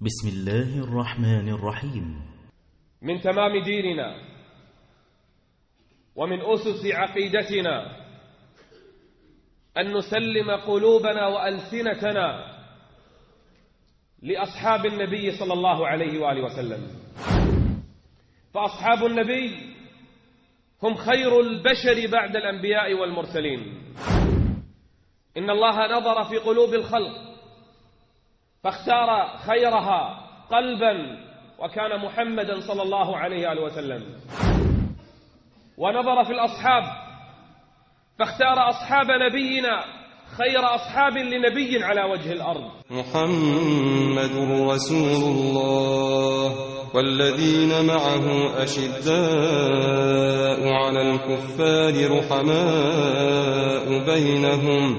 بسم الله الرحمن الرحيم. من تمام ديننا ومن أسس عقيدتنا أن نسلم قلوبنا وألسنتنا لأصحاب النبي صلى الله عليه وآله وسلم. فأصحاب النبي هم خير البشر بعد الأنبياء والمرسلين. إن الله نظر في قلوب الخلق فاختار خيرها قلبا وكان محمدا صلى الله عليه وآله وسلم. ونظر في الأصحاب فاختار أصحاب نبينا خير أصحاب لنبي على وجه الأرض. محمد رسول الله والذين معه أشداء على الكفار رحماء بينهم.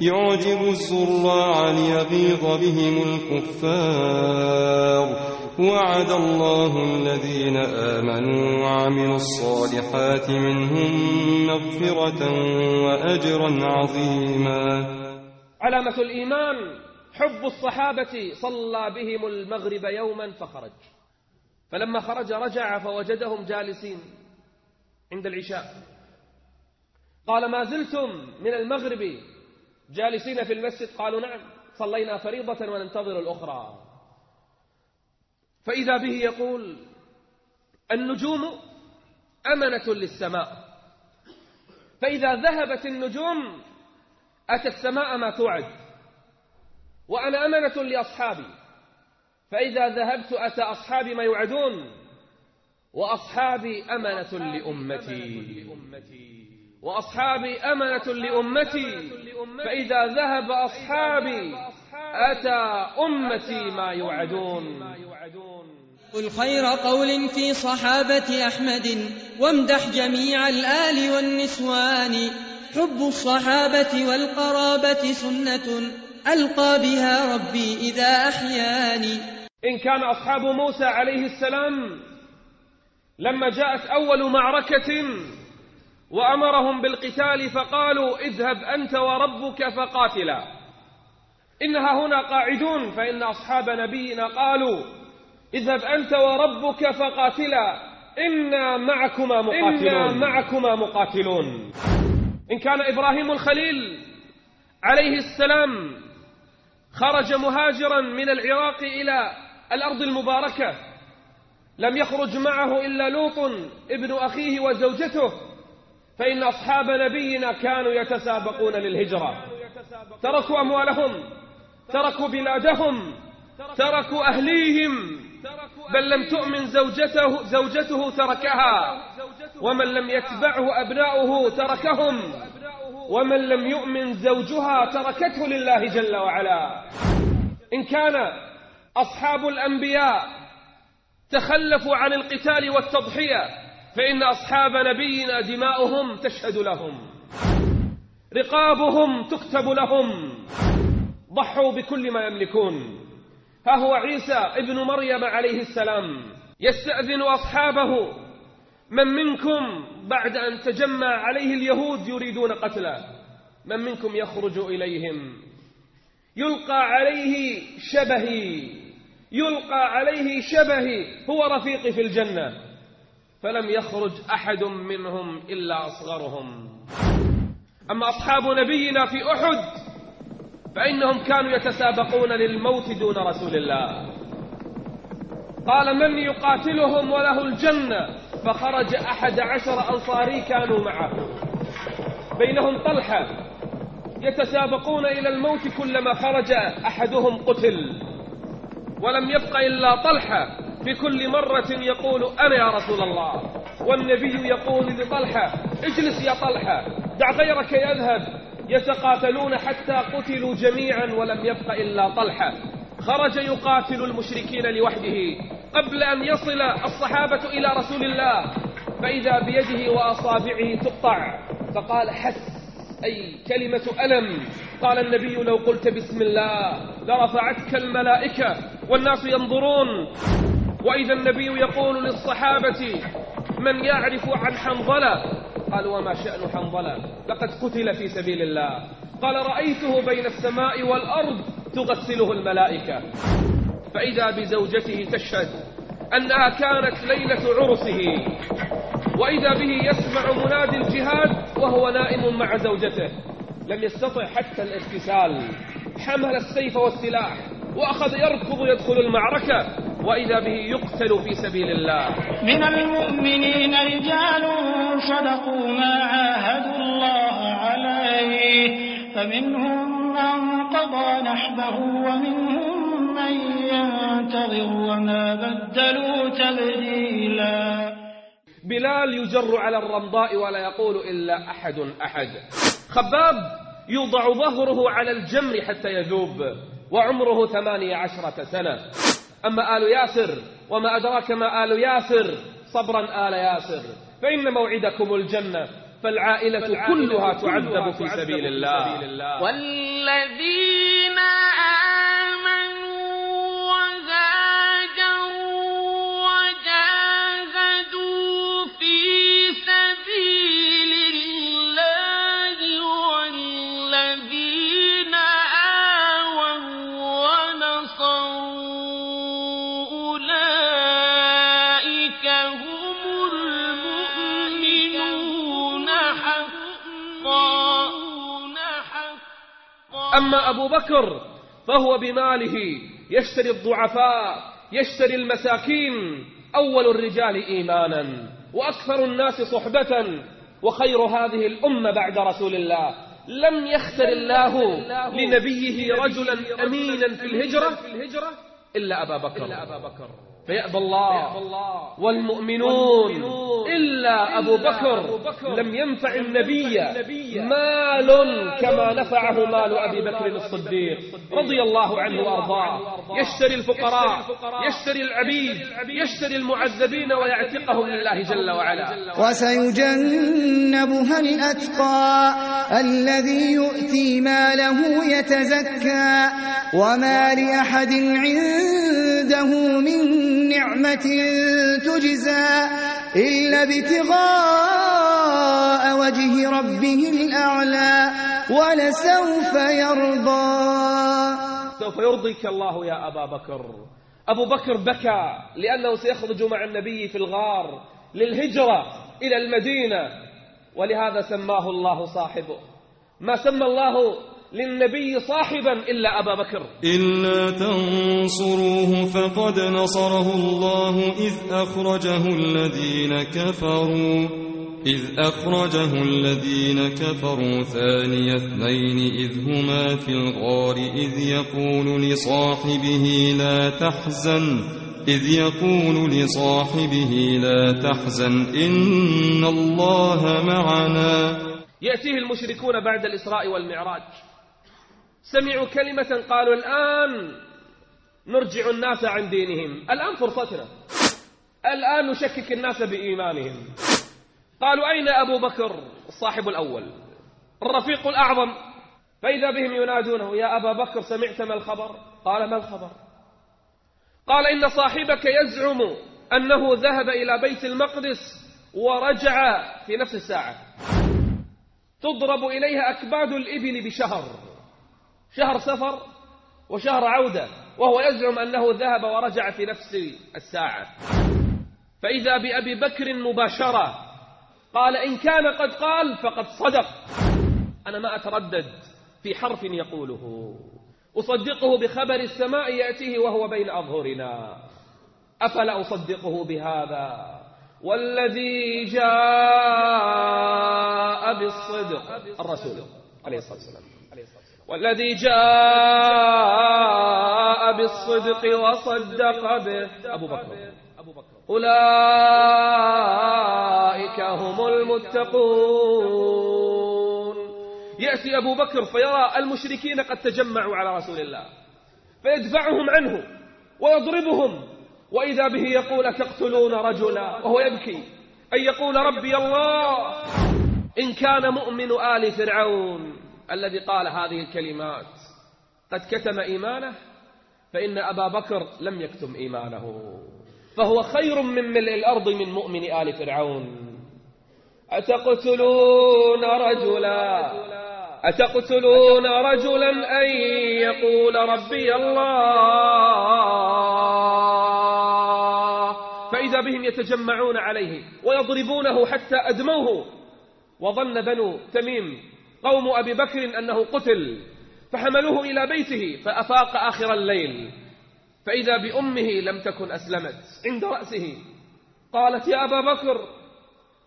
يعجب الزراع ليغيظ بهم الكفار. وعد الله الذين آمنوا وعملوا الصالحات منهم مغفرة وأجرا عظيما. علامة الإيمان حب الصحابة صلى بهم المغرب يوما فخرج. فلما خرج رجع فوجدهم جالسين عند العشاء. قال ما زلتم من المغرب جالسين في المسجد قالوا نعم صلينا فريضة وننتظر الأخرى. فإذا به يقول النجوم أمنة للسماء. فإذا ذهبت النجوم أتى السماء ما توعد. وأنا أمنة لأصحابي. فإذا ذهبت أتى أصحابي ما يوعدون. وأصحابي أمنة لأمتي. وأصحابي أمنة لأمتي فإذا ذهب أصحابي أتى أمتي ما يوعدون. قل خير قول في صحابة أحمد وامدح جميع الآل والنسوان. حب الصحابة والقرابة سنة ألقى بها ربي إذا أحياني. إن كان أصحاب موسى عليه السلام لما جاءت أول معركة وأمرهم بالقتال فقالوا اذهب أنت وربك فقاتلا. إنها هنا قاعدون فإن أصحاب نبينا قالوا اذهب أنت وربك فقاتلا. إنا معكما مقاتلون. إنا معكما مقاتلون. إن كان إبراهيم الخليل عليه السلام خرج مهاجرا من العراق إلى الأرض المباركة لم يخرج معه إلا لوط ابن أخيه وزوجته. فإن أصحاب نبينا كانوا يتسابقون للهجرة. تركوا أموالهم تركوا بلادهم تركوا أهليهم. بل لم تؤمن زوجته, زوجته تركها. ومن لم يتبعه أبناؤه تركهم. ومن لم يؤمن زوجها تركته لله جل وعلا. إن كان أصحاب الأنبياء تخلفوا عن القتال والتضحية فإن أصحاب نبينا دماؤهم تشهد لهم. رقابهم تكتب لهم. ضحوا بكل ما يملكون. ها هو عيسى ابن مريم عليه السلام. يستأذن أصحابه. من منكم بعد أن تجمع عليه اليهود يريدون قتله؟ من منكم يخرج إليهم؟ يلقى عليه شبهي. يلقى عليه شبهي. هو رفيقي في الجنة. فلم يخرج أحد منهم إلا أصغرهم. أما أصحاب نبينا في أحد فإنهم كانوا يتسابقون للموت دون رسول الله. قال من يقاتلهم وله الجنة؟ فخرج أحد عشر أنصاري كانوا معه. بينهم طلحة يتسابقون إلى الموت كلما خرج أحدهم قتل ولم يبق إلا طلحة في كل مرة يقول أنا يا رسول الله والنبي يقول لطلحة اجلس يا طلحة دع غيرك يذهب. يتقاتلون حتى قتلوا جميعا ولم يبق إلا طلحة. خرج يقاتل المشركين لوحده. قبل أن يصل الصحابة إلى رسول الله فإذا بيده وأصابعه تقطع. فقال حس أي كلمة ألم. قال النبي لو قلت بسم الله لرفعتك الملائكة والناس ينظرون. وإذا النبي يقول للصحابة من يعرف عن حنظلة؟ قال وما شأن حنظلة؟ لقد قتل في سبيل الله. قال رأيته بين السماء والأرض تغسله الملائكة. فإذا بزوجته تشهد أنها كانت ليلة عرسه وإذا به يسمع منادي الجهاد وهو نائم مع زوجته لم يستطع حتى الاغتسال. حمل السيف والسلاح وأخذ يركض يدخل المعركة. وإذا به يقتل في سبيل الله. من المؤمنين رجال صدقوا ما عاهدوا الله عليه. فمنهم من قضى نحبه ومنهم من ينتظر وما بدلوا تبديلا. بلال يجر على الرمضاء ولا يقول إلا أحد أحد. خباب يوضع ظهره على الجمر حتى يذوب وعمره ثمانية عشرة سنة. أما آل ياسر وما أدراك ما آل ياسر صبرا آل ياسر. فإن موعدكم الجنة فالعائلة كلها تعذب في سبيل الله. والذين أما أبو بكر فهو بماله يشتري الضعفاء يشتري المساكين أول الرجال إيمانا وأكثر الناس صحبة وخير هذه الأمة بعد رسول الله. لم يختر الله لنبيه رجلا أمينا في الهجرة إلا أبا بكر. فيأبى الله والمؤمنون إلا أبو بكر لم ينفع النبي مال كما نفعه مال أبي بكر الصديق. رضي الله عنه وأرضاه. يشتري الفقراء. يشتري العبيد. يشتري المعذبين ويعتقهم لله جل وعلا. وسيجنبها الأتقى الذي يؤتي ماله يتزكى وما لأحد عنده من نعمة تجزى إلا ابتغاء وجه ربه الأعلى ولسوف يرضى. سوف يرضيك الله يا أبا بكر. أبو بكر بكى لأنه سيخرج مع النبي في الغار للهجرة إلى المدينة ولهذا سماه الله صاحبه. ما سمى الله للنبي صاحبا إلا أبا بكر. إلا تنصروه فقد نصره الله إذ أخرجه الذين كفروا إذ أخرجه الذين كفروا ثاني اثنين إذ هما في الغار إذ يقول لصاحبه لا تحزن إذ يقول لصاحبه لا تحزن إن الله معنا. يأتيه المشركون بعد الإسراء والمعراج. سمعوا كلمة قالوا الآن نرجع الناس عن دينهم. الآن فرصتنا. الآن نشكك الناس بإيمانهم. قالوا أين أبو بكر الصاحب الأول؟ الرفيق الأعظم. فإذا بهم ينادونه يا أبا بكر سمعت ما الخبر؟ قال ما الخبر؟ قال إن صاحبك يزعم أنه ذهب إلى بيت المقدس ورجع في نفس الساعة. تضرب إليها أكباد الإبل بشهر. شهر سفر وشهر عودة وهو يزعم أنه ذهب ورجع في نفس الساعة. فإذا بأبي بكر مباشرة قال إن كان قد قال فقد صدق. أنا ما أتردد في حرف يقوله. أصدقه بخبر السماء يأتيه وهو بين أظهرنا. أفلا أصدقه بهذا؟ والذي جاء بالصدق. الرسول عليه الصلاة والسلام. والذي جاء بالصدق وصدق به. أبو بكر. أولئك هم المتقون. يأتي أبو بكر فيرى المشركين قد تجمعوا على رسول الله. فيدفعهم عنه ويضربهم. وإذا به يقول تقتلون رجلا وهو يبكي. أن يقول ربي الله إن كان مؤمن آل فرعون. الذي قال هذه الكلمات. قد كتم إيمانه فإن أبا بكر لم يكتم إيمانه. فهو خير من ملء الأرض من مؤمن آل فرعون. أتقتلون رجلا؟ أتقتلون رجلا أن يقول ربي الله؟ فإذا بهم يتجمعون عليه ويضربونه حتى أدموه وظن بنو تميم قوم أبي بكر أنه قتل فحملوه إلى بيته فأفاق آخر الليل فإذا بأمه لم تكن أسلمت عند رأسه. قالت يا أبا بكر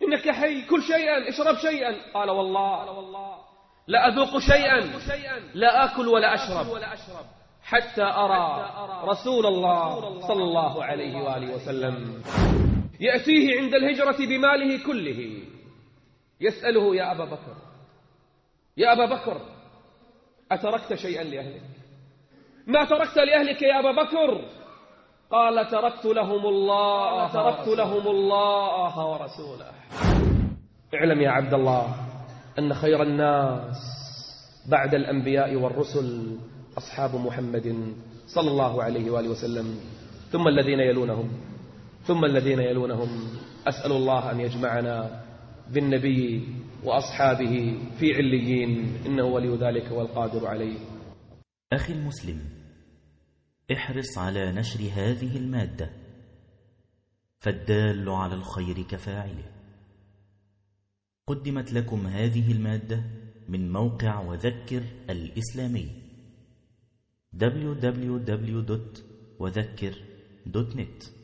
إنك حي كل شيئا اشرب شيئا. قال والله لا أذوق شيئا لا آكل ولا أشرب حتى أرى رسول الله صلى الله عليه وآله وسلم يأتيه عند الهجرة بماله كله. يسأله يا أبا بكر يا أبا بكر أتركت شيئا لأهلك؟ ما تركت لأهلك يا أبا بكر؟ قال تركت لهم الله تركت لهم الله ورسوله. اعلم يا عبد الله أن خير الناس بعد الأنبياء والرسل أصحاب محمد صلى الله عليه وآله وسلم ثم الذين يلونهم ثم الذين يلونهم. أسأل الله أن يجمعنا بالنبي وأصحابه في عليين إنه ولي ذلك والقادر عليه. أخي المسلم احرص على نشر هذه المادة. فالدال على الخير كفاعله. قدمت لكم هذه المادة من موقع وذكر الإسلامي. www.وذكر.net